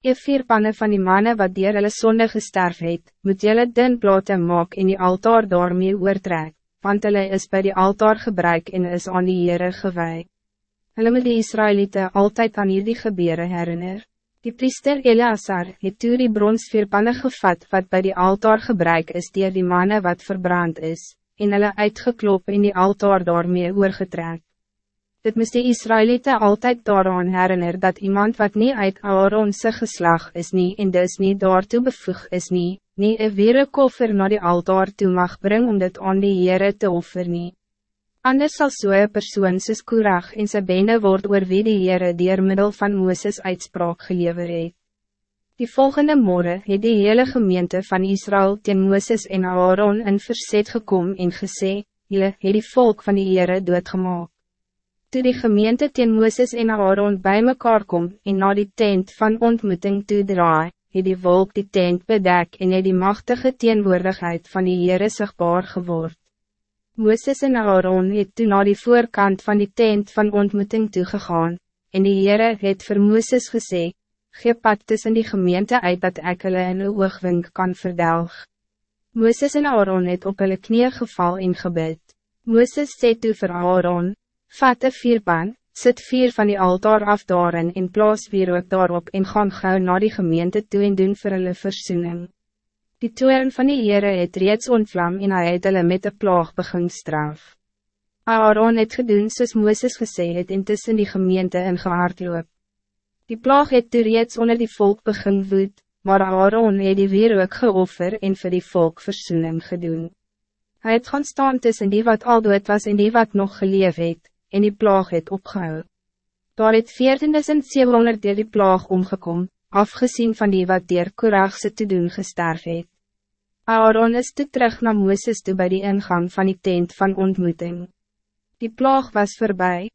Je vier pannen van die mannen wat dier hulle sonde gesterf het, moet jylle den plate maak en die altaar daarmee oortrek, want hulle is bij die altaar gebruik en is aan die Heere gewij. Hulle moet die Israëlieten altijd aan hierdie gebeuren herinner. Die priester Eleazar het toe die bronsveerpanne gevat wat bij die altaar gebruik is dier die mannen wat verbrand is, en hulle uitgeklop en die altaar daarmee oorgetrek. Dit moest de Israëlieten altijd daaraan herinner dat iemand wat niet uit Aaronse geslag is nie en dus niet daartoe bevoeg is nie, nie een wereldkoffer naar die altaar toe mag brengen om dit aan die Heere te offer nie. Anders zal zo'n persoon soos Korach en sy bende word oor wie die Heere dier middel van Mooses uitspraak gelever het. Die volgende morgen het die hele gemeente van Israël teen Mooses en Aaron in verzet gekom en gesê, Julle het die volk van die Heere doodgemaak. Toe die gemeente teen Mooses en Aaron bij mekaar kom en na die tent van ontmoeting toe draai, het die wolk die tent bedek en het die machtige teenwoordigheid van die Heere sigbaar geword. Mooses en Aaron het toe na die voorkant van die tent van ontmoeting toegegaan, en die Heere het vir Mooses gesê, Gee pad tussen die gemeente uit dat ek hulle in een oogwink kan verdelg. Mooses en Aaron het op hulle knie geval en gebid. Mooses sê toe vir Aaron, Vat een vierpan, sit vier van die altaar af daarin en plaas weer ook daarop en gaan gauw naar die gemeente toe en doen vir hulle versoening. Die toern van die Heere het reeds ontvlam en hy het hulle met de plaag begin straf. Aaron het gedoen soos Mooses gesê het en tussen die gemeente in loop. Die plaag het toe reeds onder die volk begin woed, maar Aaron het die weer ook geoffer en vir die volk versoening gedoen. Hij het gaan staan tussen die wat al dood was en die wat nog geleef het, en die plaag het opgehou. Daar het 14.700 dier die plaag omgekom, afgezien van die wat dier Korachse te doen gesterf het. Aaron is toe terug naar Mooses toe bij die ingang van die tent van ontmoeting. Die plaag was voorbij,